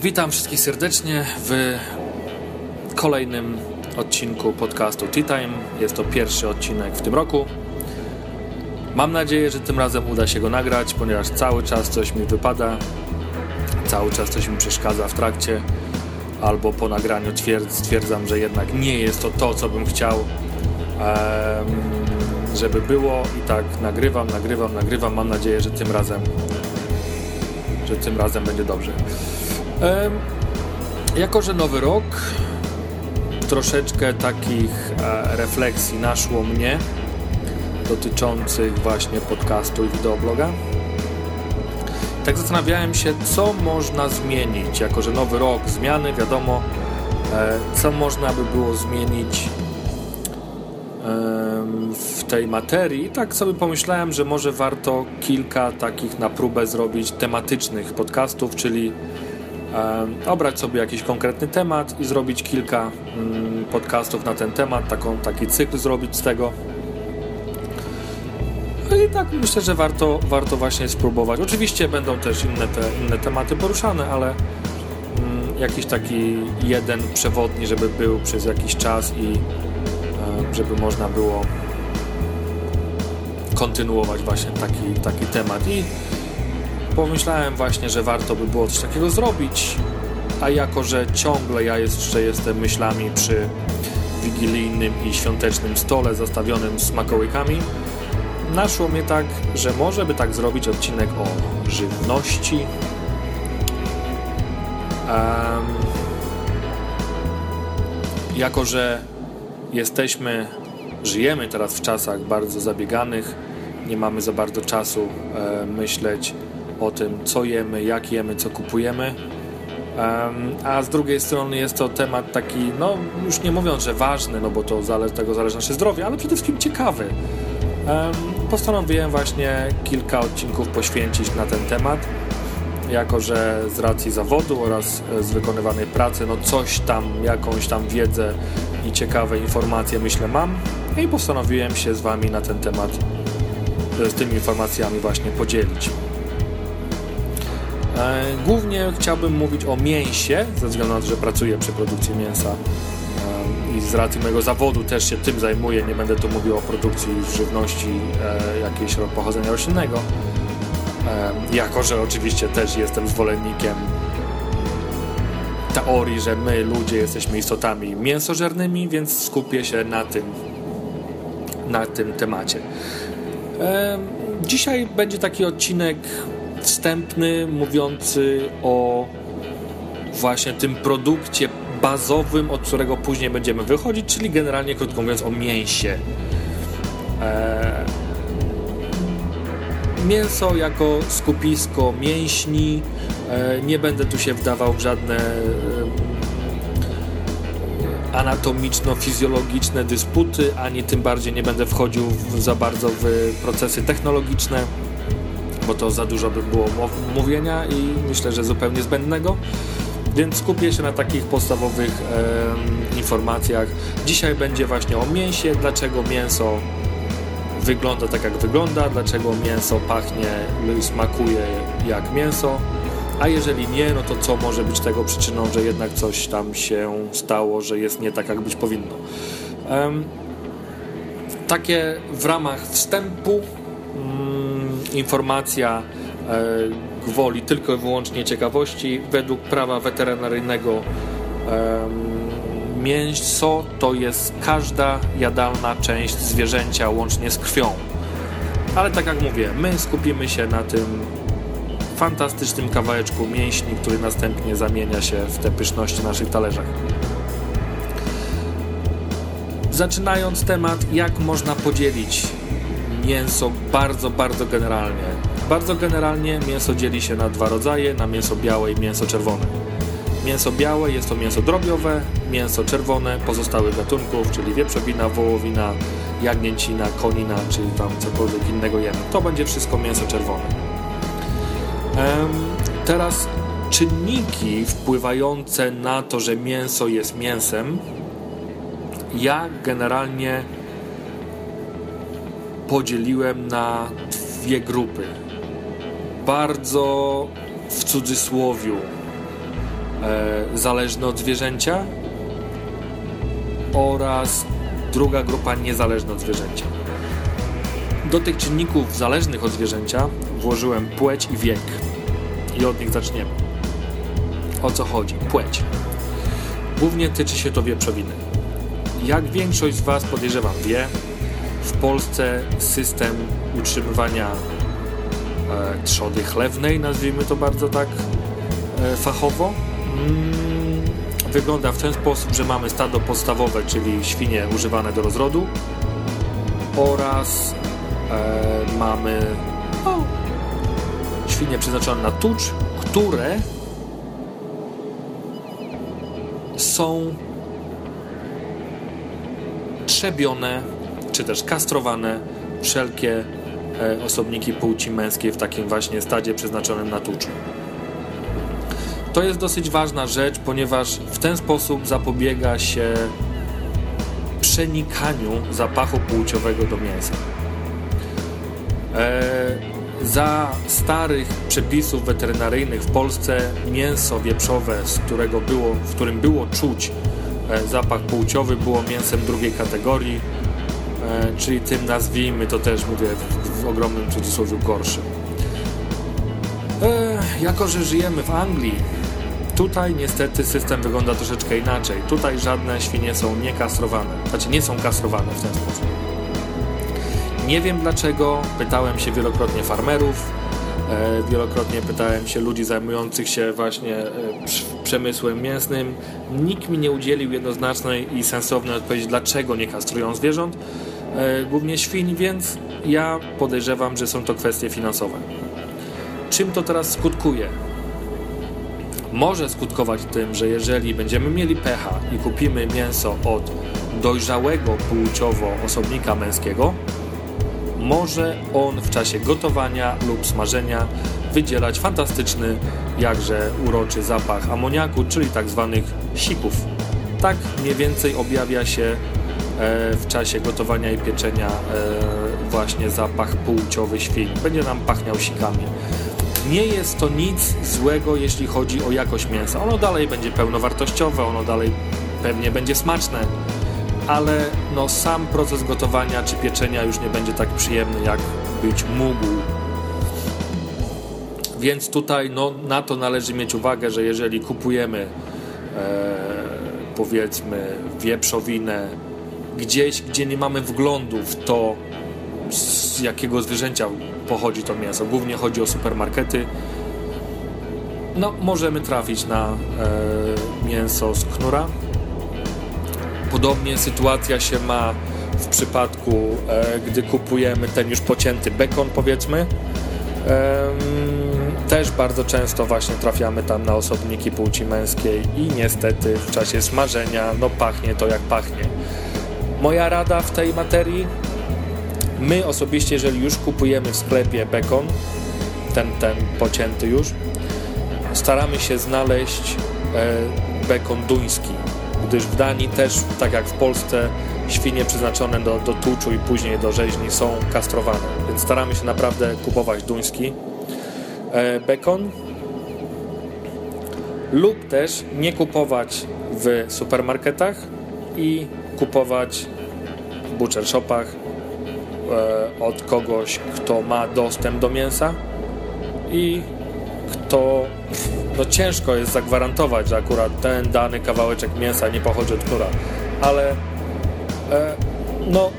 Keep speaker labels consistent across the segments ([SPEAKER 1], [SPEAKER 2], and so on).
[SPEAKER 1] Witam wszystkich serdecznie w kolejnym odcinku podcastu Tea Time. Jest to pierwszy odcinek w tym roku. Mam nadzieję, że tym razem uda się go nagrać, ponieważ cały czas coś mi wypada, cały czas coś mi przeszkadza w trakcie, albo po nagraniu stwierdzam, że jednak nie jest to to, co bym chciał, żeby było. I tak nagrywam, nagrywam, nagrywam. Mam nadzieję, że tym razem, że tym razem będzie dobrze. Jako, że nowy rok, troszeczkę takich e, refleksji naszło mnie dotyczących właśnie podcastu i wideobloga. Tak zastanawiałem się, co można zmienić, jako że nowy rok, zmiany, wiadomo, e, co można by było zmienić w tej materii. Tak sobie pomyślałem, że może warto kilka takich na próbę zrobić tematycznych podcastów, czyli obrać sobie jakiś konkretny temat i zrobić kilka mm, podcastów na ten temat, taką, taki cykl zrobić z tego. No I tak myślę, że warto, warto właśnie spróbować. Oczywiście będą też inne, te, inne tematy poruszane, ale mm, jakiś taki jeden przewodni, żeby był przez jakiś czas i żeby można było kontynuować właśnie taki, taki temat. I pomyślałem właśnie, że warto by było coś takiego zrobić, a jako, że ciągle ja jeszcze jestem myślami przy wigilijnym i świątecznym stole zastawionym smakołykami, naszło mnie tak, że może by tak zrobić odcinek o żywności. Um, jako, że jesteśmy, żyjemy teraz w czasach bardzo zabieganych, nie mamy za bardzo czasu e, myśleć o tym, co jemy, jak jemy, co kupujemy. A z drugiej strony jest to temat taki, no już nie mówiąc, że ważny, no bo to zale tego zależy nasze zdrowie, ale przede wszystkim ciekawy. Postanowiłem właśnie kilka odcinków poświęcić na ten temat, jako że z racji zawodu oraz z wykonywanej pracy, no coś tam, jakąś tam wiedzę i ciekawe informacje myślę mam i postanowiłem się z Wami na ten temat, z tymi informacjami właśnie podzielić. E, głównie chciałbym mówić o mięsie, ze względu na to, że pracuję przy produkcji mięsa e, i z racji mojego zawodu też się tym zajmuję. Nie będę tu mówił o produkcji żywności e, jakiejś pochodzenia roślinnego. Jako, że oczywiście też jestem zwolennikiem teorii, że my, ludzie, jesteśmy istotami mięsożernymi, więc skupię się na tym, na tym temacie. Dzisiaj będzie taki odcinek wstępny, mówiący o właśnie tym produkcie bazowym, od którego później będziemy wychodzić, czyli generalnie, krótko mówiąc, o mięsie. E, mięso jako skupisko mięśni. E, nie będę tu się wdawał w żadne e, anatomiczno-fizjologiczne dysputy, ani tym bardziej nie będę wchodził w, za bardzo w procesy technologiczne bo to za dużo by było mówienia i myślę, że zupełnie zbędnego. Więc skupię się na takich podstawowych e, informacjach. Dzisiaj będzie właśnie o mięsie, dlaczego mięso wygląda tak jak wygląda, dlaczego mięso pachnie i smakuje jak mięso, a jeżeli nie, no to co może być tego przyczyną, że jednak coś tam się stało, że jest nie tak jak być powinno. takie w ramach wstępu informacja e, gwoli tylko i wyłącznie ciekawości. Według prawa weterynaryjnego mięso to jest każda jadalna część zwierzęcia łącznie z krwią. Ale tak jak mówię, my skupimy się na tym fantastycznym kawałeczku mięśni, który następnie zamienia się w te pyszności naszych talerzach. Zaczynając temat, jak można podzielić mięso bardzo, bardzo generalnie. Bardzo generalnie mięso dzieli się na dwa rodzaje, na mięso białe i mięso czerwone. Mięso białe jest to mięso drobiowe, mięso czerwone pozostałych gatunków, czyli wieprzowina, wołowina, jagnięcina, konina, czyli tam cokolwiek innego jemy. To będzie wszystko mięso czerwone. Teraz czynniki wpływające na to, że mięso jest mięsem, ja generalnie podzieliłem na dwie grupy. Bardzo w cudzysłowiu zależny od zwierzęcia oraz druga grupa niezależna od zwierzęcia. Do tych czynników zależnych od zwierzęcia włożyłem płeć i wiek. I od nich zaczniemy. O co chodzi? Płeć. Głównie tyczy się to wieprzowiny. Jak większość z Was podejrzewam wie, w Polsce system utrzymywania e, trzody chlewnej, nazwijmy to bardzo tak e, fachowo, mm, wygląda w ten sposób, że mamy stado podstawowe, czyli świnie używane do rozrodu oraz e, mamy o, świnie przeznaczone na tucz, które są trzebione czy też kastrowane wszelkie e, osobniki płci męskiej w takim właśnie stadzie przeznaczonym na tucz. To jest dosyć ważna rzecz, ponieważ w ten sposób zapobiega się przenikaniu zapachu płciowego do mięsa. E, za starych przepisów weterynaryjnych w Polsce mięso wieprzowe, z którego było, w którym było czuć e, zapach płciowy, było mięsem drugiej kategorii, czyli tym nazwijmy to też mówię w, ogromnym cudzysłowie gorszym. E, jako, że żyjemy w Anglii, Tutaj niestety system wygląda troszeczkę inaczej. Tutaj żadne świnie są niekastrowane. Znaczy nie są kastrowane w ten sposób. Nie wiem dlaczego. Pytałem się wielokrotnie farmerów, e, wielokrotnie pytałem się ludzi zajmujących się właśnie e, przemysłem mięsnym. Nikt mi nie udzielił jednoznacznej i sensownej odpowiedzi, dlaczego nie kastrują zwierząt, e, głównie świń, więc ja podejrzewam, że są to kwestie finansowe. Czym to teraz skutkuje? może skutkować tym, że jeżeli będziemy mieli pecha i kupimy mięso od dojrzałego płciowo osobnika męskiego, może on w czasie gotowania lub smażenia wydzielać fantastyczny, jakże uroczy zapach amoniaku, czyli tak zwanych sików. Tak mniej więcej objawia się e, w czasie gotowania i pieczenia e, właśnie zapach płciowy świń. Będzie nam pachniał sikami nie jest to nic złego, jeśli chodzi o jakość mięsa. Ono dalej będzie pełnowartościowe, ono dalej pewnie będzie smaczne, ale no, sam proces gotowania czy pieczenia już nie będzie tak przyjemny, jak być mógł. Więc tutaj no, na to należy mieć uwagę, że jeżeli kupujemy e, powiedzmy wieprzowinę gdzieś, gdzie nie mamy wglądu w to, z jakiego zwierzęcia pochodzi to mięso. Głównie chodzi o supermarkety. No, możemy trafić na e, mięso z knura. Podobnie sytuacja się ma w przypadku, e, gdy kupujemy ten już pocięty bekon, powiedzmy. E, też bardzo często właśnie trafiamy tam na osobniki płci męskiej i niestety w czasie smażenia no pachnie to jak pachnie. Moja rada w tej materii? My osobiście, jeżeli już kupujemy w sklepie bekon, ten, ten pocięty już, staramy się znaleźć e, bekon duński, gdyż w Danii też, tak jak w Polsce, świnie przeznaczone do, do tuczu i później do rzeźni są kastrowane, więc staramy się naprawdę kupować duński. E, bekon lub też nie kupować w supermarketach i kupować w butcher shopach E, od kogoś, kto ma dostęp do mięsa i kto no ciężko jest zagwarantować, że akurat ten dany kawałeczek mięsa nie pochodzi od kura, ale e, no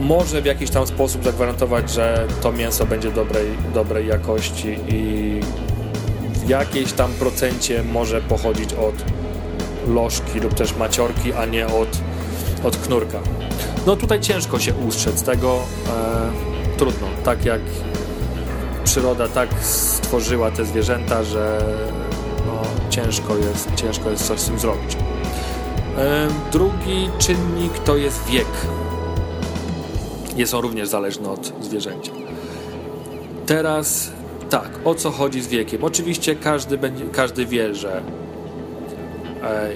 [SPEAKER 1] może w jakiś tam sposób zagwarantować, że to mięso będzie dobrej, dobrej jakości i w jakiejś tam procencie może pochodzić od lożki lub też maciorki, a nie od, od knurka. No tutaj ciężko się ustrzec tego. E, trudno. Tak jak przyroda tak stworzyła te zwierzęta, że no, ciężko, jest, ciężko jest coś z tym zrobić. E, drugi czynnik to jest wiek. Jest on również zależny od zwierzęcia. Teraz tak, o co chodzi z wiekiem? Oczywiście każdy, będzie, każdy wie, że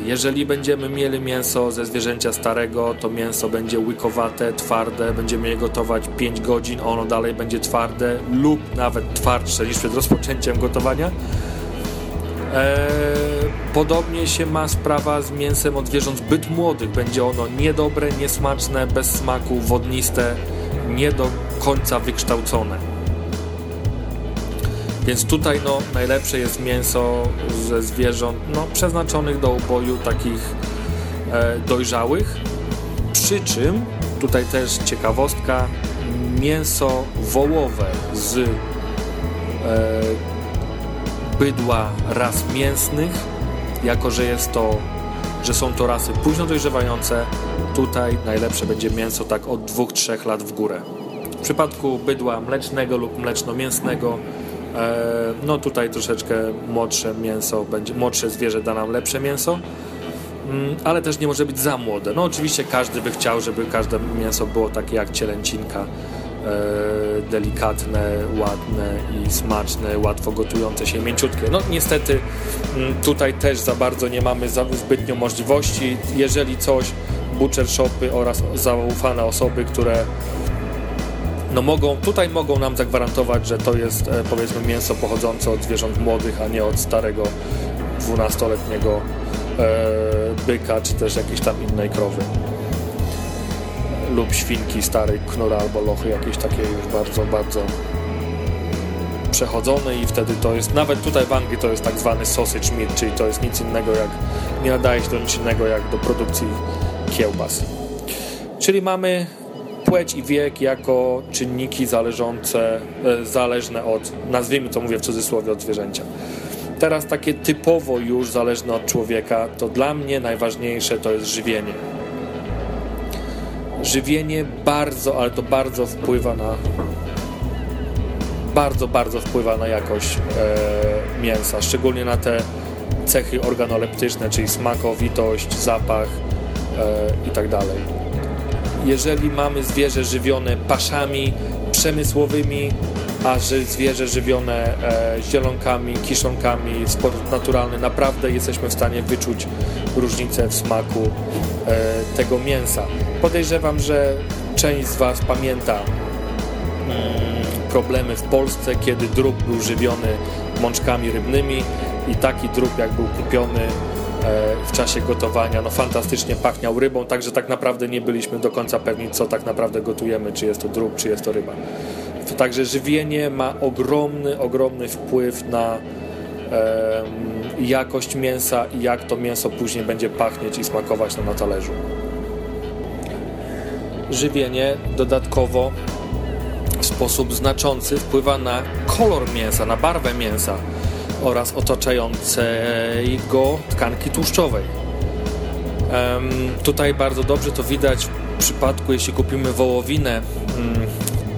[SPEAKER 1] jeżeli będziemy mieli mięso ze zwierzęcia starego, to mięso będzie łykowate, twarde, będziemy je gotować 5 godzin, ono dalej będzie twarde lub nawet twardsze niż przed rozpoczęciem gotowania. E, podobnie się ma sprawa z mięsem od zwierząt zbyt młodych. Będzie ono niedobre, niesmaczne, bez smaku, wodniste, nie do końca wykształcone. Więc tutaj no, najlepsze jest mięso ze zwierząt no, przeznaczonych do uboju, takich e, dojrzałych. Przy czym, tutaj też ciekawostka, mięso wołowe z e, bydła ras mięsnych, jako że jest to, że są to rasy późno dojrzewające, tutaj najlepsze będzie mięso tak od 2-3 lat w górę. W przypadku bydła mlecznego lub mleczno-mięsnego, no tutaj troszeczkę młodsze mięso, będzie, młodsze zwierzę da nam lepsze mięso, mm, ale też nie może być za młode. No oczywiście każdy by chciał, żeby każde mięso było takie jak cielęcinka, E, delikatne, ładne i smaczne, łatwo gotujące się, mięciutkie. No niestety mm, tutaj też za bardzo nie mamy zbytnio możliwości. Jeżeli coś, butcher shopy oraz zaufane osoby, które no mogą, tutaj mogą nam zagwarantować, że to jest e, powiedzmy mięso pochodzące od zwierząt młodych, a nie od starego 12-letniego e, byka, czy też jakiejś tam innej krowy lub świnki starej knura albo lochy jakieś takie już bardzo, bardzo przechodzone i wtedy to jest, nawet tutaj w Anglii to jest tak zwany sausage meat, czyli to jest nic innego jak, nie nadaje się do nic innego jak do produkcji kiełbas. Czyli mamy płeć i wiek jako czynniki zależące, e, zależne od, nazwijmy to mówię w cudzysłowie, od zwierzęcia. Teraz takie typowo już zależne od człowieka, to dla mnie najważniejsze to jest żywienie żywienie bardzo, ale to bardzo wpływa na bardzo, bardzo wpływa na jakość e, mięsa, szczególnie na te cechy organoleptyczne, czyli smakowitość, zapach e, itd. Jeżeli mamy zwierzę żywione paszami przemysłowymi, a zwierzę żywione e, zielonkami, kiszonkami sposób naturalny, naprawdę jesteśmy w stanie wyczuć różnicę w smaku e, tego mięsa. Podejrzewam, że część z Was pamięta mm, problemy w Polsce, kiedy drób był żywiony mączkami rybnymi i taki drób jak był kupiony w czasie gotowania, no fantastycznie pachniał rybą, także tak naprawdę nie byliśmy do końca pewni, co tak naprawdę gotujemy, czy jest to drób, czy jest to ryba. Także żywienie ma ogromny, ogromny wpływ na jakość mięsa i jak to mięso później będzie pachnieć i smakować na talerzu. Żywienie dodatkowo w sposób znaczący wpływa na kolor mięsa, na barwę mięsa oraz otaczającej go tkanki tłuszczowej. tutaj bardzo dobrze to widać w przypadku, jeśli kupimy wołowinę mm,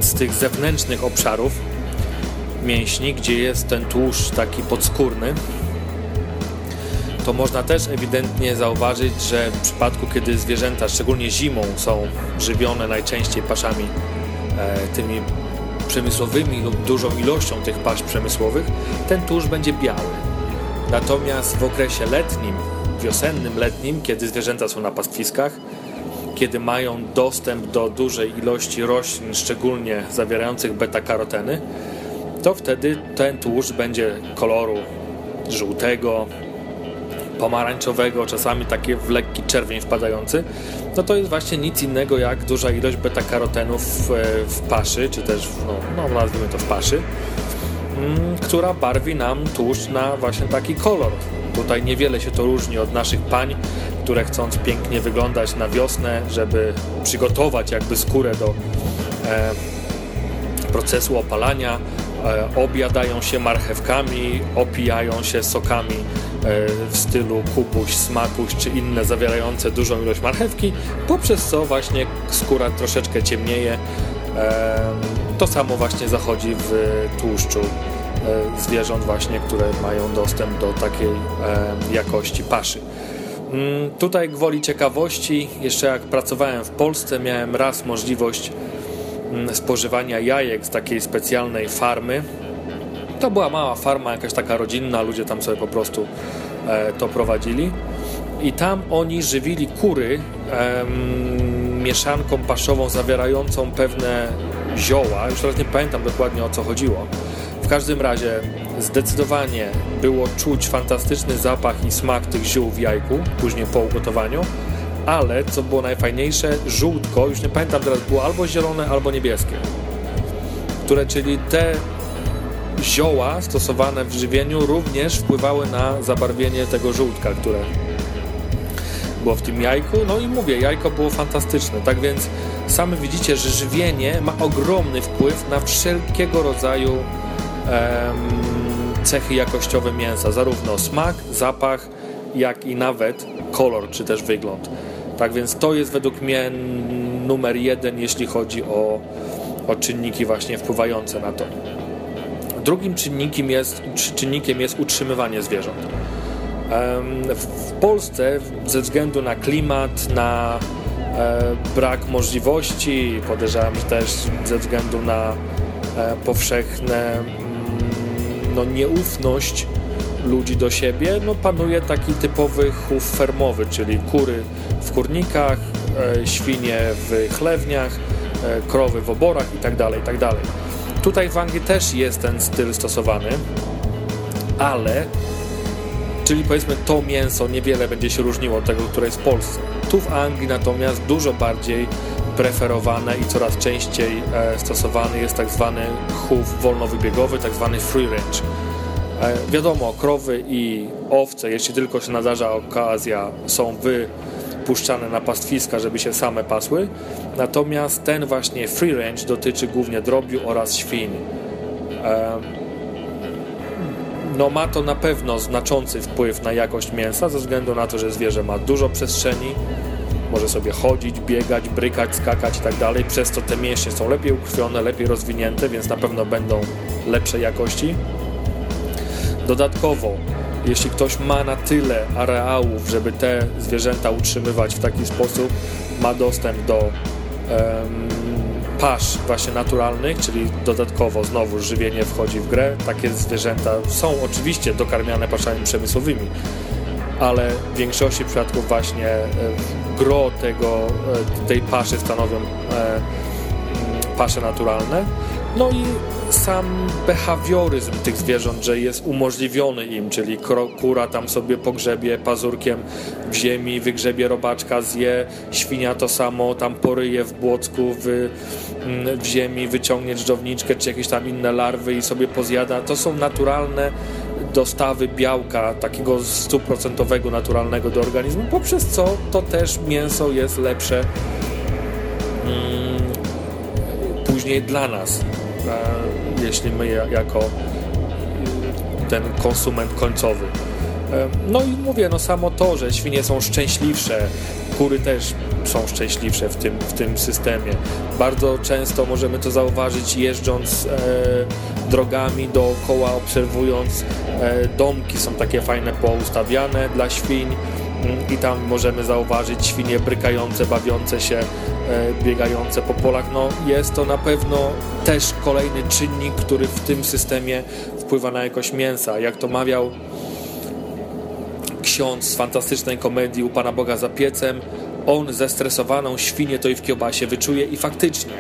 [SPEAKER 1] z tych zewnętrznych obszarów mięśni, gdzie jest ten tłuszcz taki podskórny, to można też ewidentnie zauważyć, że w przypadku, kiedy zwierzęta, szczególnie zimą, są żywione najczęściej paszami e, tymi przemysłowymi lub dużą ilością tych pasz przemysłowych, ten tłuszcz będzie biały. Natomiast w okresie letnim, wiosennym, letnim, kiedy zwierzęta są na pastwiskach, kiedy mają dostęp do dużej ilości roślin, szczególnie zawierających beta-karoteny, to wtedy ten tłuszcz będzie koloru żółtego, pomarańczowego, czasami takie w lekki czerwień wpadający, no to jest właśnie nic innego jak duża ilość beta-karotenów w, w paszy, czy też, w, no, no nazwijmy to w paszy, mm, która barwi nam tłuszcz na właśnie taki kolor. Tutaj niewiele się to różni od naszych pań, które chcąc pięknie wyglądać na wiosnę, żeby przygotować jakby skórę do e, procesu opalania, e, obiadają się marchewkami, opijają się sokami e, w stylu kubuś, smakuś czy inne zawierające dużą ilość marchewki, poprzez co właśnie skóra troszeczkę ciemnieje. E, to samo właśnie zachodzi w tłuszczu e, zwierząt właśnie, które mają dostęp do takiej e, jakości paszy. Mm, tutaj gwoli ciekawości, jeszcze jak pracowałem w Polsce, miałem raz możliwość mm, spożywania jajek z takiej specjalnej farmy. To była mała farma, jakaś taka rodzinna, ludzie tam sobie po prostu e, to prowadzili. I tam oni żywili kury mieszanką paszową zawierającą pewne zioła. Już teraz nie pamiętam dokładnie o co chodziło każdym razie zdecydowanie było czuć fantastyczny zapach i smak tych ziół w jajku, później po ugotowaniu, ale co było najfajniejsze, żółtko, już nie pamiętam teraz, było albo zielone, albo niebieskie, które czyli te zioła stosowane w żywieniu również wpływały na zabarwienie tego żółtka, które było w tym jajku. No i mówię, jajko było fantastyczne. Tak więc sami widzicie, że żywienie ma ogromny wpływ na wszelkiego rodzaju cechy jakościowe mięsa, zarówno smak, zapach, jak i nawet kolor czy też wygląd. Tak więc to jest według mnie numer jeden, jeśli chodzi o, o czynniki właśnie wpływające na to. Drugim czynnikiem jest, czynnikiem jest utrzymywanie zwierząt. W Polsce ze względu na klimat, na e, brak możliwości, podejrzewam, też ze względu na e, powszechne mm, no, nieufność ludzi do siebie, no, panuje taki typowy chów fermowy, czyli kury w kurnikach, e, świnie w chlewniach, krowy w oborach itd. Tak itd. Tutaj w Anglii też jest ten styl stosowany, ale czyli powiedzmy to mięso niewiele będzie się różniło od tego, które jest w Polsce. Tu w Anglii natomiast dużo bardziej preferowane i coraz częściej e, stosowany jest tak zwany chów wolnowybiegowy, tak zwany free range. E, wiadomo, krowy i owce, jeśli tylko się nadarza okazja, są wypuszczane na pastwiska, żeby się same pasły. Natomiast ten właśnie free range dotyczy głównie drobiu oraz świń. E, no ma to na pewno znaczący wpływ na jakość mięsa, ze względu na to, że zwierzę ma dużo przestrzeni, może sobie chodzić, biegać, brykać, skakać i tak dalej, przez to te mięśnie są lepiej ukrwione, lepiej rozwinięte, więc na pewno będą lepszej jakości. Dodatkowo, jeśli ktoś ma na tyle areałów, żeby te zwierzęta utrzymywać w taki sposób, ma dostęp do um, pasz właśnie naturalnych, czyli dodatkowo znowu żywienie wchodzi w grę. Takie zwierzęta są oczywiście dokarmiane paszami przemysłowymi, ale w większości przypadków właśnie e, gro tego, e, tej paszy stanowią e, pasze naturalne. No i sam behawioryzm tych zwierząt, że jest umożliwiony im, czyli kura tam sobie pogrzebie pazurkiem w ziemi, wygrzebie robaczka, zje, świnia to samo, tam poryje w błocku, w, mm, w ziemi, wyciągnie dżdżowniczkę czy jakieś tam inne larwy i sobie pozjada. To są naturalne dostawy białka, takiego stuprocentowego, naturalnego do organizmu, poprzez co to też mięso jest lepsze mm, później dla nas jeśli my jako ten konsument końcowy. No i mówię, no samo to, że świnie są szczęśliwsze, kury też są szczęśliwsze w tym, w tym systemie. Bardzo często możemy to zauważyć jeżdżąc e, drogami dookoła, obserwując e, domki, są takie fajne poustawiane dla świń i tam możemy zauważyć świnie brykające, bawiące się, e, biegające po polach. No, jest to na pewno też kolejny czynnik, który w tym systemie wpływa na jakość mięsa. Jak to mawiał ksiądz z fantastycznej komedii u Pana Boga za piecem, on zestresowaną świnię to i w kiełbasie wyczuje i faktycznie,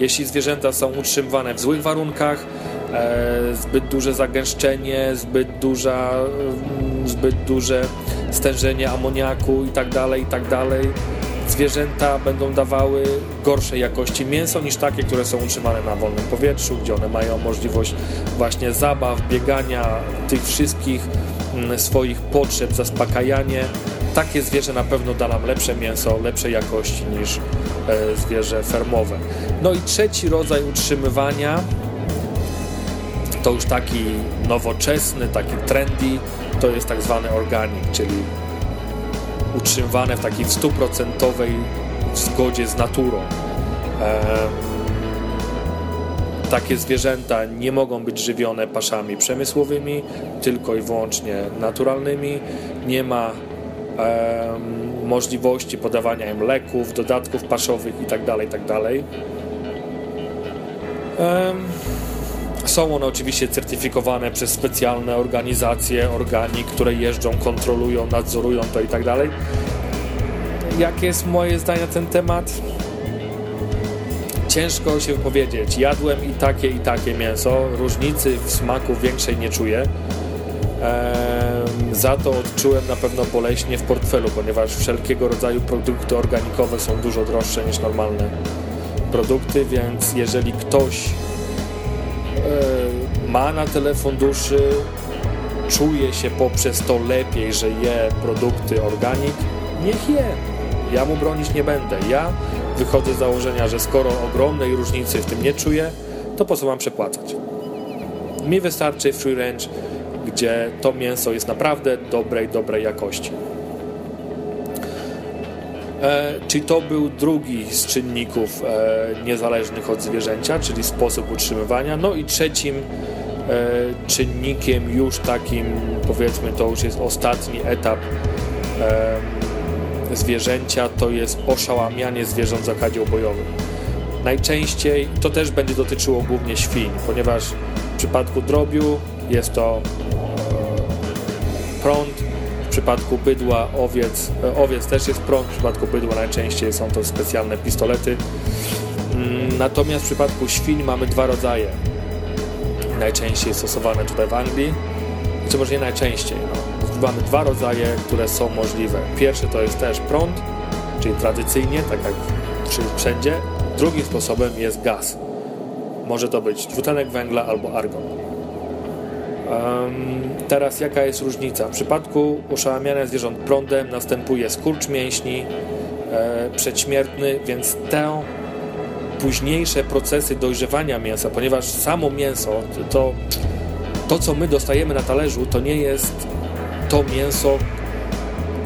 [SPEAKER 1] jeśli zwierzęta są utrzymywane w złych warunkach, e, zbyt duże zagęszczenie, zbyt duża, mm, zbyt duże stężenie amoniaku i tak dalej, i tak dalej. Zwierzęta będą dawały gorszej jakości mięso niż takie, które są utrzymane na wolnym powietrzu, gdzie one mają możliwość właśnie zabaw, biegania, tych wszystkich mm, swoich potrzeb, zaspokajanie. Takie zwierzę na pewno da nam lepsze mięso, lepszej jakości niż e, zwierzę fermowe. No i trzeci rodzaj utrzymywania to już taki nowoczesny, taki trendy, to jest tak zwany organic, czyli utrzymywane w takiej stuprocentowej zgodzie z naturą. takie zwierzęta nie mogą być żywione paszami przemysłowymi, tylko i wyłącznie naturalnymi. Nie ma możliwości podawania im leków, dodatków paszowych itd. Tak itd. Tak są one oczywiście certyfikowane przez specjalne organizacje, organi, które jeżdżą, kontrolują, nadzorują to i tak dalej. Jakie jest moje zdanie na ten temat? ciężko się wypowiedzieć. Jadłem i takie, i takie mięso. Różnicy w smaku większej nie czuję. Za to odczułem na pewno boleśnie w portfelu, ponieważ wszelkiego rodzaju produkty organikowe są dużo droższe niż normalne produkty, więc jeżeli ktoś ma na telefon duszy, czuje się poprzez to lepiej, że je produkty organik, niech je. Ja mu bronić nie będę. Ja wychodzę z założenia, że skoro ogromnej różnicy w tym nie czuję, to po co mam przepłacać? Mi wystarczy free range, gdzie to mięso jest naprawdę dobrej, dobrej jakości. E, czyli to był drugi z czynników e, niezależnych od zwierzęcia, czyli sposób utrzymywania. No i trzecim e, czynnikiem już takim, powiedzmy, to już jest ostatni etap zwierzęcia, to jest oszałamianie zwierząt w zakazie obojowym. Najczęściej to też będzie dotyczyło głównie świń, ponieważ w przypadku drobiu jest to prąd, przypadku bydła, owiec, e, owiec też jest prąd, w przypadku bydła najczęściej są to specjalne pistolety. Mm, natomiast w przypadku świń mamy dwa rodzaje. Najczęściej stosowane tutaj w Anglii, czy może nie najczęściej. No. Mamy dwa rodzaje, które są możliwe. Pierwszy to jest też prąd, czyli tradycyjnie, tak jak wszędzie. Drugim sposobem jest gaz. Może to być dwutlenek węgla albo argon. Teraz jaka jest różnica? W przypadku uszałamiania zwierząt prądem następuje skurcz mięśni e, przedśmiertny, więc te późniejsze procesy dojrzewania mięsa, ponieważ samo mięso, to, to co my dostajemy na talerzu, to nie jest to mięso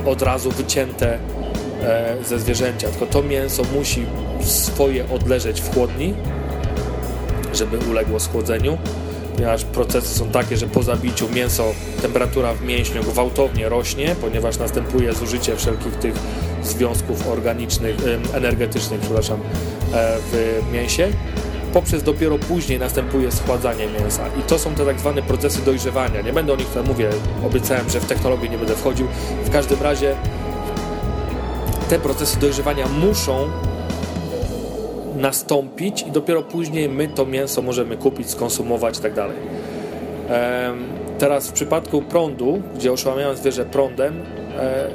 [SPEAKER 1] od razu wycięte e, ze zwierzęcia, tylko to mięso musi swoje odleżeć w chłodni, żeby uległo schłodzeniu ponieważ procesy są takie, że po zabiciu mięso, temperatura w mięśniu gwałtownie rośnie, ponieważ następuje zużycie wszelkich tych związków organicznych, energetycznych, przepraszam, e, w mięsie. Poprzez dopiero później następuje schładzanie mięsa. I to są te tak zwane procesy dojrzewania. Nie będę o nich tutaj mówię, obiecałem, że w technologię nie będę wchodził. W każdym razie te procesy dojrzewania muszą nastąpić i dopiero później my to mięso możemy kupić, skonsumować i tak. Teraz w przypadku prądu, gdzie oszałamiałem zwierzę prądem, e,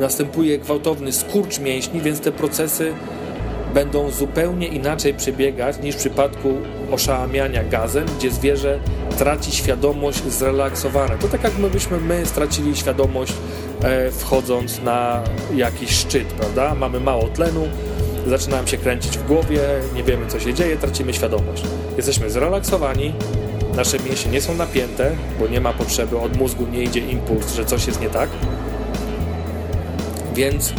[SPEAKER 1] następuje gwałtowny skurcz mięśni, więc te procesy będą zupełnie inaczej przebiegać niż w przypadku oszałamiania gazem, gdzie zwierzę traci świadomość zrelaksowane. To tak jak my byśmy my stracili świadomość e, wchodząc na jakiś szczyt, prawda? Mamy mało tlenu, zaczynałem się kręcić w głowie, nie wiemy co się dzieje, tracimy świadomość. Jesteśmy zrelaksowani, nasze mięśnie nie są napięte, bo nie ma potrzeby, od mózgu nie idzie impuls, że coś jest nie tak. Więc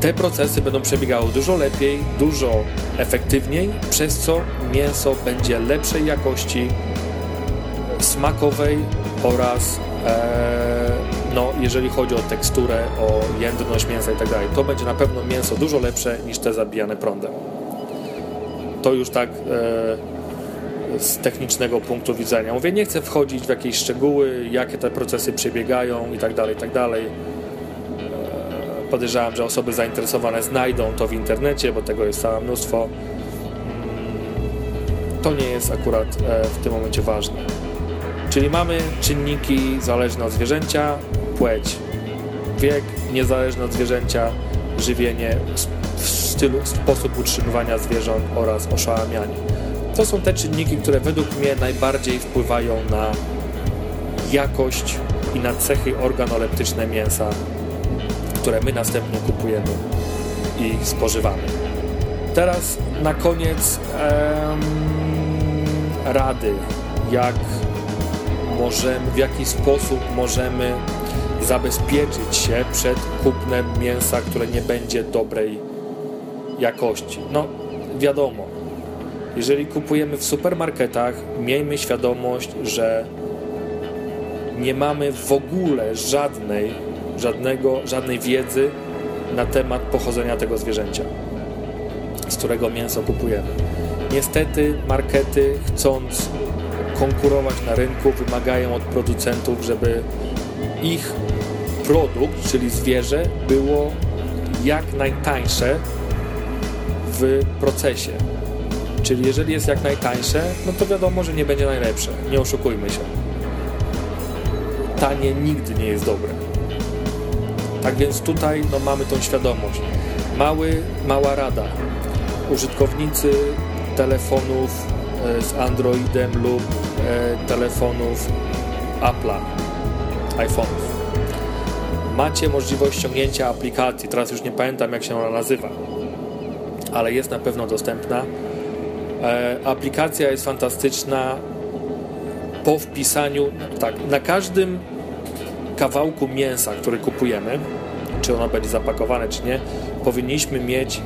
[SPEAKER 1] te procesy będą przebiegały dużo lepiej, dużo efektywniej, przez co mięso będzie lepszej jakości, smakowej oraz e, no, jeżeli chodzi o teksturę, o jędrność mięsa i tak dalej, to będzie na pewno mięso dużo lepsze niż te zabijane prądem. To już tak e, z technicznego punktu widzenia. Mówię, nie chcę wchodzić w jakieś szczegóły, jakie te procesy przebiegają i tak dalej, i tak dalej. E, podejrzewam, że osoby zainteresowane znajdą to w internecie, bo tego jest całe mnóstwo. Mm, to nie jest akurat e, w tym momencie ważne. Czyli mamy czynniki zależne od zwierzęcia, płeć, wiek, niezależny od zwierzęcia, żywienie, stylu, sposób utrzymywania zwierząt oraz oszałamianie. To są te czynniki, które według mnie najbardziej wpływają na jakość i na cechy organoleptyczne mięsa, które my następnie kupujemy i spożywamy. Teraz na koniec em, rady, jak możemy, w jaki sposób możemy zabezpieczyć się przed kupnem mięsa, które nie będzie dobrej jakości. No, wiadomo, jeżeli kupujemy w supermarketach, miejmy świadomość, że nie mamy w ogóle żadnej, żadnego, żadnej wiedzy na temat pochodzenia tego zwierzęcia, z którego mięso kupujemy. Niestety markety, chcąc konkurować na rynku, wymagają od producentów, żeby ich produkt, czyli zwierzę, było jak najtańsze w procesie. Czyli jeżeli jest jak najtańsze, no to wiadomo, że nie będzie najlepsze. Nie oszukujmy się. Tanie nigdy nie jest dobre. Tak więc tutaj no, mamy tą świadomość. Mały, mała rada. Użytkownicy telefonów e, z Androidem lub e, telefonów Apple'a, iPhone'ów. Macie możliwość ściągnięcia aplikacji, teraz już nie pamiętam jak się ona nazywa, ale jest na pewno dostępna. E, aplikacja jest fantastyczna po wpisaniu, tak, na każdym kawałku mięsa, który kupujemy, czy ono będzie zapakowane, czy nie, powinniśmy mieć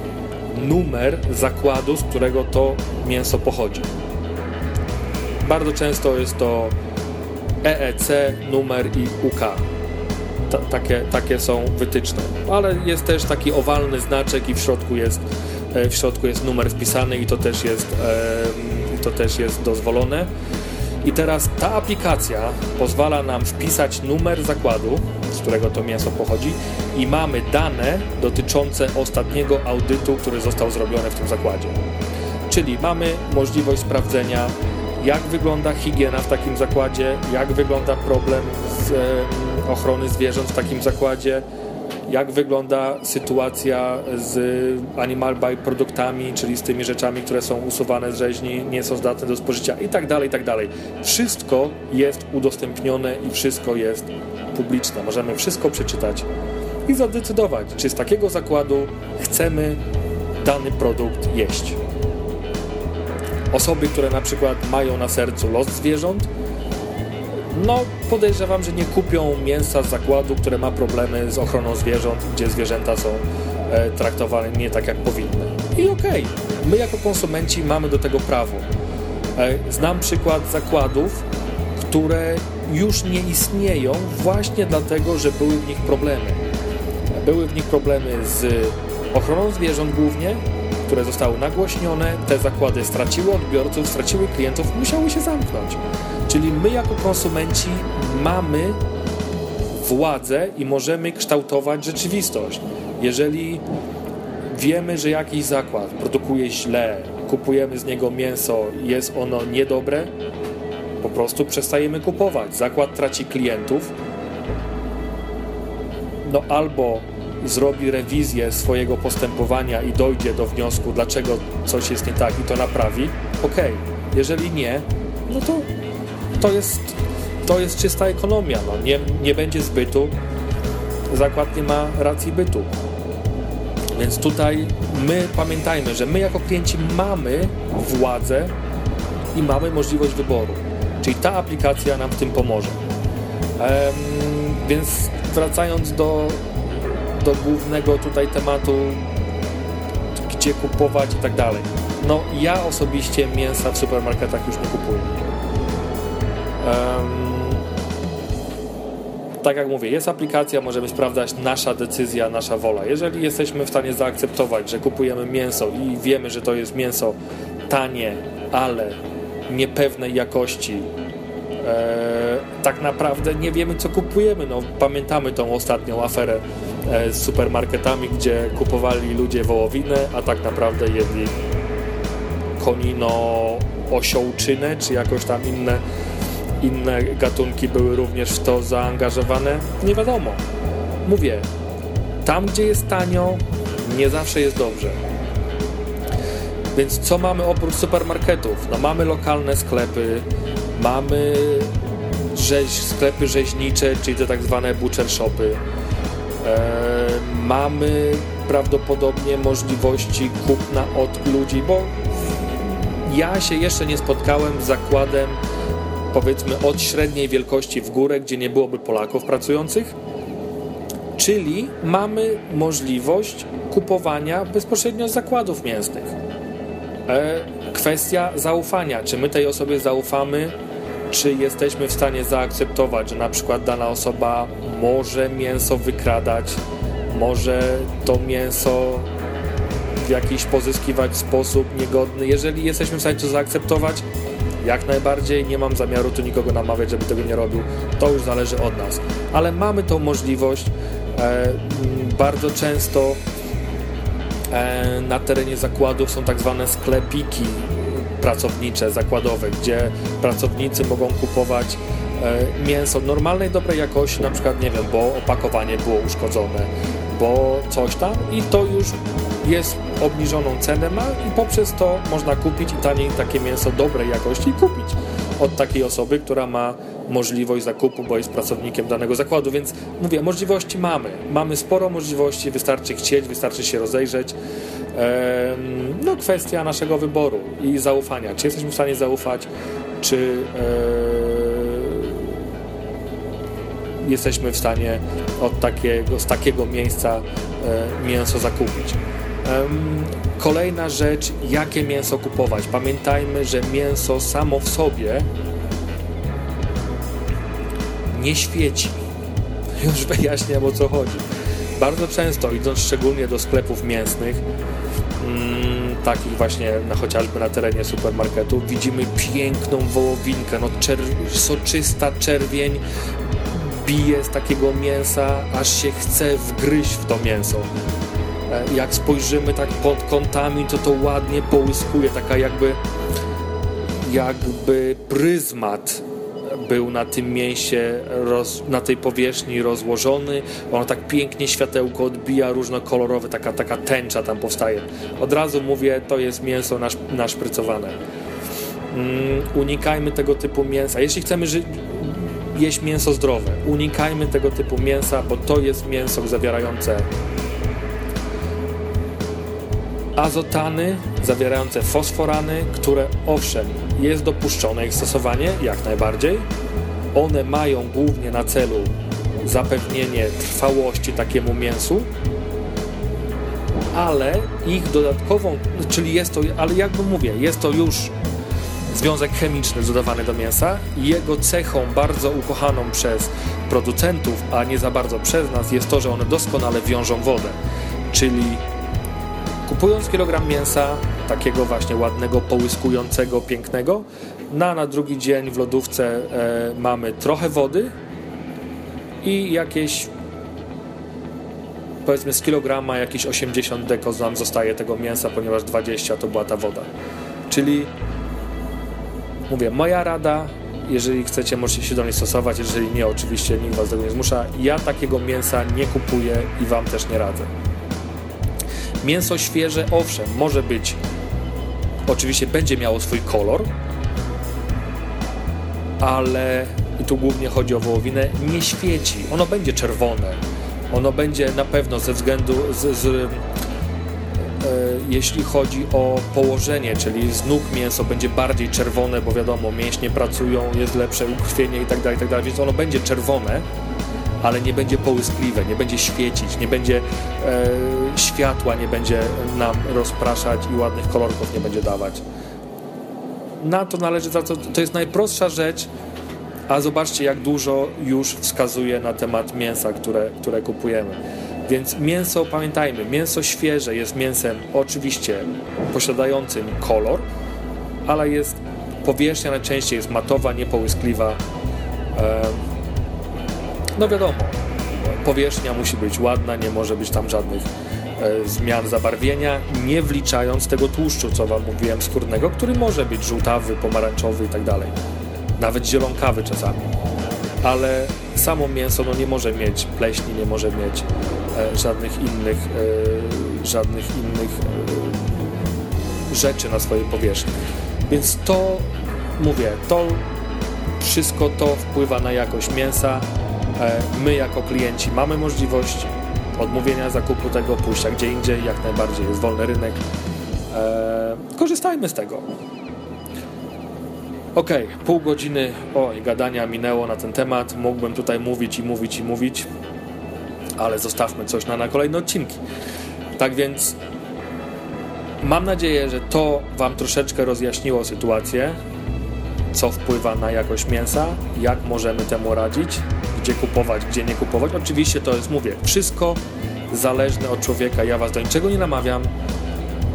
[SPEAKER 1] numer zakładu, z którego to mięso pochodzi. Bardzo często jest to EEC, numer i UK. Ta, takie, takie są wytyczne. Ale jest też taki owalny znaczek i w środku jest, e, w środku jest numer wpisany i to też jest, to też jest dozwolone. I teraz ta aplikacja pozwala nam wpisać numer zakładu, z którego to mięso pochodzi i mamy dane dotyczące ostatniego audytu, który został zrobiony w tym zakładzie. Czyli mamy możliwość sprawdzenia, jak wygląda higiena w takim zakładzie, jak wygląda problem z e, ochrony zwierząt w takim zakładzie, jak wygląda sytuacja z animal by produktami, czyli z tymi rzeczami, które są usuwane z rzeźni, nie są zdatne do spożycia i tak dalej, i tak dalej. Wszystko jest udostępnione i wszystko jest publiczne. Możemy wszystko przeczytać i zadecydować, czy z takiego zakładu chcemy dany produkt jeść. Osoby, które na przykład mają na sercu los zwierząt, no podejrzewam, że nie kupią mięsa z zakładu, które ma problemy z ochroną zwierząt, gdzie zwierzęta są e, traktowane nie tak jak powinny. I okej, okay, my jako konsumenci mamy do tego prawo. E, znam przykład zakładów, które już nie istnieją właśnie dlatego, że były w nich problemy. Były w nich problemy z ochroną zwierząt głównie, które zostały nagłośnione, te zakłady straciły odbiorców, straciły klientów, musiały się zamknąć. Czyli my jako konsumenci mamy władzę i możemy kształtować rzeczywistość. Jeżeli wiemy, że jakiś zakład produkuje źle, kupujemy z niego mięso, jest ono niedobre, po prostu przestajemy kupować. Zakład traci klientów, no albo zrobi rewizję swojego postępowania i dojdzie do wniosku, dlaczego coś jest nie tak i to naprawi, ok. Jeżeli nie, no to to jest, to jest czysta ekonomia. No. Nie, nie będzie zbytu, zakład nie ma racji bytu. Więc tutaj my pamiętajmy, że my jako klienci mamy władzę i mamy możliwość wyboru. Czyli ta aplikacja nam w tym pomoże. Um, więc wracając do, do głównego tutaj tematu, gdzie kupować i tak dalej. No ja osobiście mięsa w supermarketach już nie kupuję. Um, tak jak mówię, jest aplikacja, możemy sprawdzać nasza decyzja, nasza wola. Jeżeli jesteśmy w stanie zaakceptować, że kupujemy mięso i wiemy, że to jest mięso tanie, ale niepewnej jakości, e, tak naprawdę nie wiemy, co kupujemy. No, pamiętamy tą ostatnią aferę z supermarketami, gdzie kupowali ludzie wołowinę, a tak naprawdę jedli konino osiołczynę, czy jakoś tam inne inne gatunki były również w to zaangażowane? Nie wiadomo. Mówię, tam gdzie jest tanio, nie zawsze jest dobrze. Więc co mamy oprócz supermarketów? No mamy lokalne sklepy, mamy rzeź, sklepy rzeźnicze, czyli te tak zwane butcher shopy. E, mamy prawdopodobnie możliwości kupna od ludzi, bo ja się jeszcze nie spotkałem z zakładem powiedzmy od średniej wielkości w górę, gdzie nie byłoby Polaków pracujących. Czyli mamy możliwość kupowania bezpośrednio z zakładów mięsnych. E, kwestia zaufania. Czy my tej osobie zaufamy, czy jesteśmy w stanie zaakceptować, że na przykład dana osoba może mięso wykradać, może to mięso w jakiś pozyskiwać sposób niegodny. Jeżeli jesteśmy w stanie to zaakceptować, jak najbardziej nie mam zamiaru tu nikogo namawiać, żeby tego nie robił. To już zależy od nas. Ale mamy tą możliwość. E, bardzo często e, na terenie zakładów są tak zwane sklepiki pracownicze, zakładowe, gdzie pracownicy mogą kupować mięso normalnej, dobrej jakości, na przykład, nie wiem, bo opakowanie było uszkodzone, bo coś tam i to już jest obniżoną cenę ma i poprzez to można kupić i taniej takie mięso dobrej jakości kupić od takiej osoby, która ma możliwość zakupu, bo jest pracownikiem danego zakładu, więc mówię, możliwości mamy. Mamy sporo możliwości, wystarczy chcieć, wystarczy się rozejrzeć. No, kwestia naszego wyboru i zaufania. Czy jesteśmy w stanie zaufać, czy jesteśmy w stanie od takiego, z takiego miejsca e, mięso zakupić. Kolejna rzecz, jakie mięso kupować. Pamiętajmy, że mięso samo w sobie nie świeci. Już wyjaśniam o co chodzi. Bardzo często, idąc szczególnie do sklepów mięsnych, mm, takich właśnie na, chociażby na terenie supermarketu, widzimy piękną wołowinkę, no czer soczysta czerwień bije z takiego mięsa, aż się chce wgryźć w to mięso. E, jak spojrzymy tak pod kątami, to to ładnie połyskuje, taka jakby jakby pryzmat był na tym mięsie, roz, na tej powierzchni rozłożony. Ono tak pięknie światełko odbija, różnokolorowe, taka, taka tęcza tam powstaje. Od razu mówię, to jest mięso nasz, naszprycowane. Mm, unikajmy tego typu mięsa. Jeśli chcemy żyć, jeść mięso zdrowe, unikajmy tego typu mięsa, bo to jest mięso zawierające azotany zawierające fosforany, które owszem jest dopuszczone ich stosowanie jak najbardziej. One mają głównie na celu zapewnienie trwałości takiemu mięsu, ale ich dodatkową, czyli jest to, ale jakby mówię, jest to już związek chemiczny dodawany do mięsa jego cechą bardzo ukochaną przez producentów, a nie za bardzo przez nas jest to, że one doskonale wiążą wodę, czyli Kupując kilogram mięsa, takiego właśnie ładnego, połyskującego, pięknego, na, na drugi dzień w lodówce e, mamy trochę wody i jakieś powiedzmy z kilograma jakieś 80 deko nam zostaje tego mięsa, ponieważ 20 to była ta woda. Czyli mówię, moja rada, jeżeli chcecie, możecie się do niej stosować, jeżeli nie, oczywiście nikt was do tego nie zmusza. Ja takiego mięsa nie kupuję i wam też nie radzę. Mięso świeże, owszem, może być, oczywiście będzie miało swój kolor, ale i tu głównie chodzi o wołowinę, nie świeci. Ono będzie czerwone. Ono będzie na pewno ze względu z, z jeśli chodzi o położenie, czyli z nóg mięso będzie bardziej czerwone, bo wiadomo, mięśnie pracują, jest lepsze ukrwienie i tak dalej, tak więc ono będzie czerwone, ale nie będzie połyskliwe, nie będzie świecić, nie będzie e, światła, nie będzie nam rozpraszać i ładnych kolorków nie będzie dawać. Na to należy, to, to jest najprostsza rzecz, a zobaczcie, jak dużo już wskazuje na temat mięsa, które, które kupujemy. Więc mięso, pamiętajmy, mięso świeże jest mięsem oczywiście posiadającym kolor, ale jest powierzchnia najczęściej jest matowa, niepołyskliwa. No wiadomo, powierzchnia musi być ładna, nie może być tam żadnych e, zmian zabarwienia, nie wliczając tego tłuszczu, co Wam mówiłem, skórnego, który może być żółtawy, pomarańczowy i tak dalej. Nawet zielonkawy czasami. Ale samo mięso no, nie może mieć pleśni, nie może mieć e, żadnych innych, e, żadnych innych e, rzeczy na swojej powierzchni. Więc to, mówię, to wszystko to wpływa na jakość mięsa, E, my jako klienci mamy możliwość odmówienia zakupu tego, pójścia gdzie indziej, jak najbardziej jest wolny rynek. E, korzystajmy z tego. Ok, pół godziny oj, gadania minęło na ten temat. Mógłbym tutaj mówić i mówić i mówić, ale zostawmy coś na, na kolejne odcinki. Tak więc mam nadzieję, że to Wam troszeczkę rozjaśniło sytuację, co wpływa na jakość mięsa, jak możemy temu radzić gdzie kupować, gdzie nie kupować. Oczywiście to jest, mówię, wszystko zależne od człowieka. Ja was do niczego nie namawiam,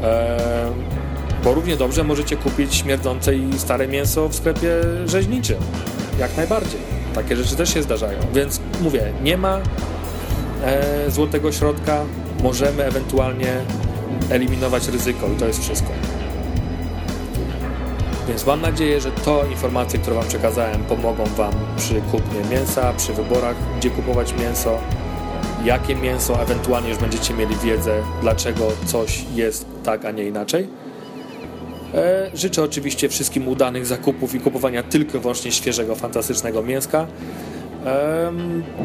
[SPEAKER 1] e, bo równie dobrze możecie kupić śmierdzące i stare mięso w sklepie rzeźniczym. Jak najbardziej. Takie rzeczy też się zdarzają. Więc mówię, nie ma e, złotego środka. Możemy ewentualnie eliminować ryzyko i to jest wszystko. Więc mam nadzieję, że to informacje, które Wam przekazałem, pomogą Wam przy kupnie mięsa, przy wyborach, gdzie kupować mięso, jakie mięso, ewentualnie już będziecie mieli wiedzę, dlaczego coś jest tak, a nie inaczej. E, życzę oczywiście wszystkim udanych zakupów i kupowania tylko wyłącznie świeżego, fantastycznego mięska.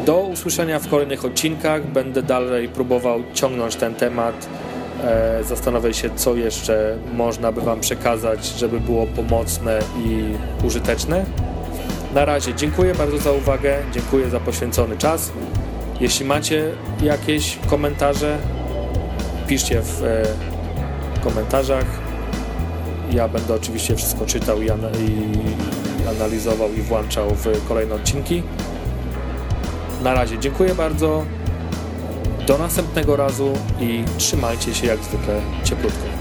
[SPEAKER 1] Do usłyszenia w kolejnych odcinkach. Będę dalej próbował ciągnąć ten temat. E, zastanowię się, co jeszcze można by Wam przekazać, żeby było pomocne i użyteczne. Na razie dziękuję bardzo za uwagę, dziękuję za poświęcony czas. Jeśli macie jakieś komentarze, piszcie w e, komentarzach. Ja będę oczywiście wszystko czytał i, i analizował i włączał w kolejne odcinki. Na razie dziękuję bardzo. Do następnego razu i trzymajcie się jak zwykle cieplutko.